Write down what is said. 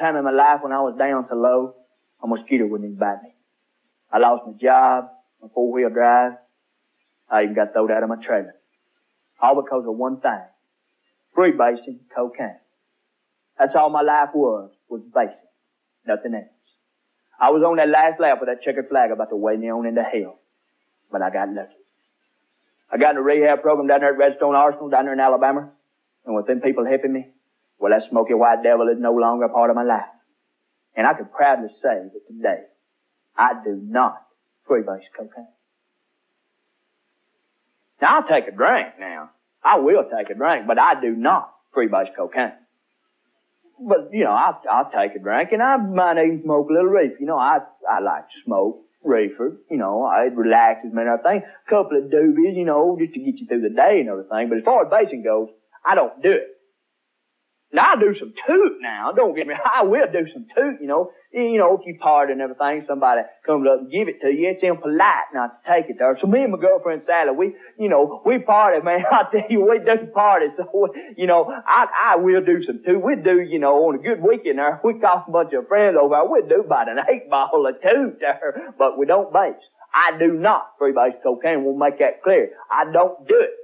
time in my life when I was down so low, a mosquito wouldn't even bite me. I lost my job, my four-wheel drive. I even got thrown out of my trailer. All because of one thing. Freebasing cocaine. That's all my life was, was basing. Nothing else. I was on that last lap with that checkered flag about to weigh me on into hell. But I got lucky. I got in a rehab program down there at Redstone Arsenal down there in Alabama. And with them people helping me, well, that smoky white devil is no longer a part of my life. And I can proudly say that today, I do not freebase cocaine. Now, I'll take a drink now. I will take a drink, but I do not freebase cocaine. But, you know, I'll, I'll take a drink and I might even smoke a little reefer. You know, I, I like to smoke reefer. You know, it relaxes me and everything. A couple of doobies, you know, just to get you through the day and everything. But as far as basing goes, I don't do it. Now I do some toot now. Don't get me. I will do some toot. You know, you know, if you party and everything, somebody comes up and give it to you. It's impolite not to take it there. So me and my girlfriend Sally, we, you know, we party, man. I tell you, we do party. So you know, I I will do some toot. We do, you know, on a good weekend there. We call a bunch of friends over. We do about an eight ball of toot there, but we don't base. I do not freebase cocaine. We'll make that clear. I don't do it.